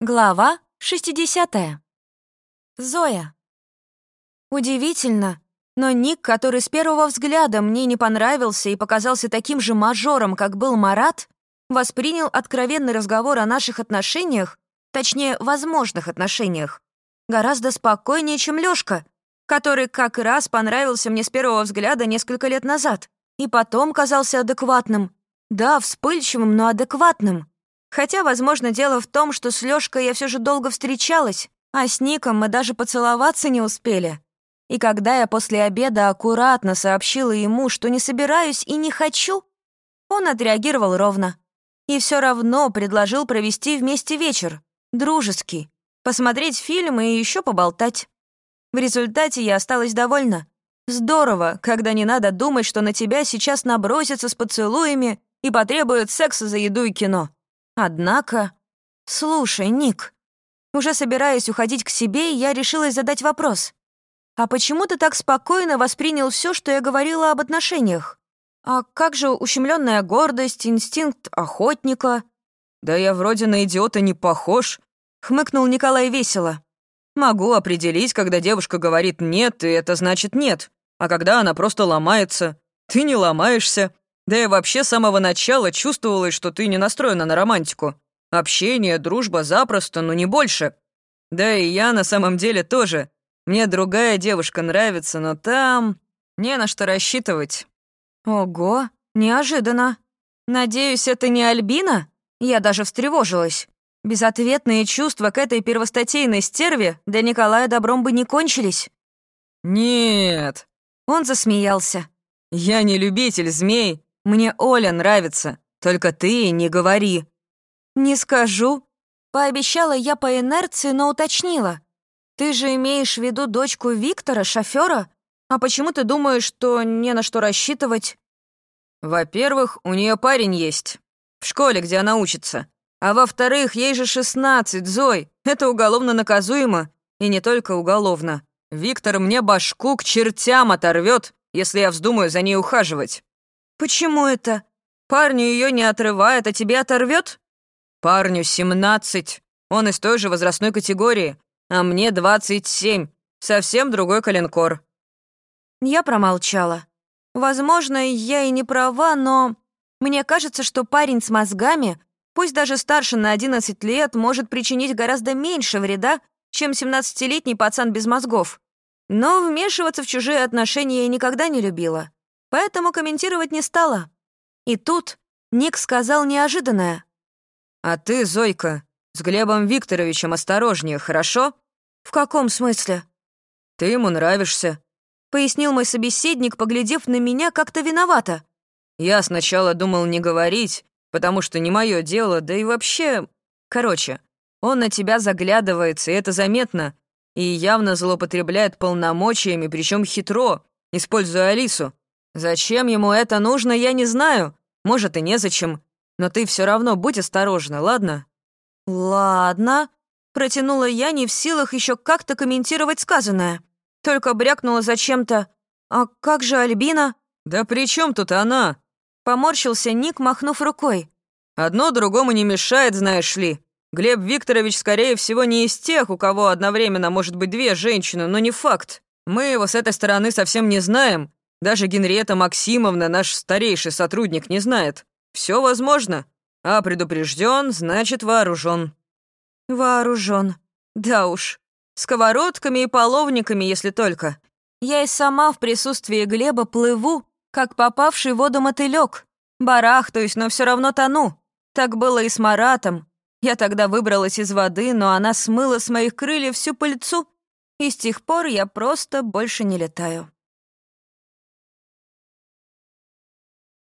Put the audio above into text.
Глава 60. Зоя. Удивительно, но Ник, который с первого взгляда мне не понравился и показался таким же мажором, как был Марат, воспринял откровенный разговор о наших отношениях, точнее, возможных отношениях, гораздо спокойнее, чем Лёшка, который как раз понравился мне с первого взгляда несколько лет назад и потом казался адекватным. Да, вспыльчивым, но адекватным. Хотя, возможно, дело в том, что с Лёшкой я все же долго встречалась, а с Ником мы даже поцеловаться не успели. И когда я после обеда аккуратно сообщила ему, что не собираюсь и не хочу, он отреагировал ровно. И все равно предложил провести вместе вечер, дружеский, посмотреть фильм и еще поболтать. В результате я осталась довольна. Здорово, когда не надо думать, что на тебя сейчас набросятся с поцелуями и потребуют секса за еду и кино. Однако... Слушай, Ник, уже собираясь уходить к себе, я решилась задать вопрос. А почему ты так спокойно воспринял все, что я говорила об отношениях? А как же ущемленная гордость, инстинкт охотника? Да я вроде на идиота не похож, хмыкнул Николай весело. Могу определить, когда девушка говорит «нет», и это значит «нет», а когда она просто ломается. Ты не ломаешься, да и вообще с самого начала чувствовалось, что ты не настроена на романтику. Общение, дружба запросто, но не больше. Да и я на самом деле тоже. Мне другая девушка нравится, но там... Не на что рассчитывать». «Ого, неожиданно. Надеюсь, это не Альбина?» Я даже встревожилась. Безответные чувства к этой первостатейной стерве для Николая добром бы не кончились. «Нет». Он засмеялся. «Я не любитель змей, мне Оля нравится, только ты не говори». «Не скажу». Пообещала я по инерции, но уточнила. «Ты же имеешь в виду дочку Виктора, шофера? А почему ты думаешь, что не на что рассчитывать?» «Во-первых, у нее парень есть. В школе, где она учится. А во-вторых, ей же 16, Зой. Это уголовно наказуемо. И не только уголовно. Виктор мне башку к чертям оторвет, если я вздумаю за ней ухаживать. «Почему это? Парню ее не отрывает, а тебе оторвет? «Парню 17. Он из той же возрастной категории, а мне 27. Совсем другой коленкор». Я промолчала. Возможно, я и не права, но... Мне кажется, что парень с мозгами, пусть даже старше на 11 лет, может причинить гораздо меньше вреда, чем 17-летний пацан без мозгов. Но вмешиваться в чужие отношения я никогда не любила поэтому комментировать не стала. И тут Ник сказал неожиданное. «А ты, Зойка, с Глебом Викторовичем осторожнее, хорошо?» «В каком смысле?» «Ты ему нравишься», — пояснил мой собеседник, поглядев на меня как-то виновато. «Я сначала думал не говорить, потому что не мое дело, да и вообще... Короче, он на тебя заглядывается, и это заметно, и явно злоупотребляет полномочиями, причем хитро, используя Алису. Зачем ему это нужно, я не знаю. Может, и незачем. Но ты все равно будь осторожна, ладно?» «Ладно», — протянула я, не в силах еще как-то комментировать сказанное. Только брякнула зачем-то. «А как же Альбина?» «Да при чем тут она?» Поморщился Ник, махнув рукой. «Одно другому не мешает, знаешь ли. Глеб Викторович, скорее всего, не из тех, у кого одновременно может быть две женщины, но не факт. Мы его с этой стороны совсем не знаем, даже Генриетта Максимовна, наш старейший сотрудник, не знает. Все возможно. А предупрежден, значит вооружен. Вооружен. Да уж. Сковородками и половниками, если только. Я и сама в присутствии Глеба плыву, как попавший в воду мотылек. Барахтаюсь, но все равно тону. Так было и с Маратом. Я тогда выбралась из воды, но она смыла с моих крыльев всю пыльцу, и с тех пор я просто больше не летаю.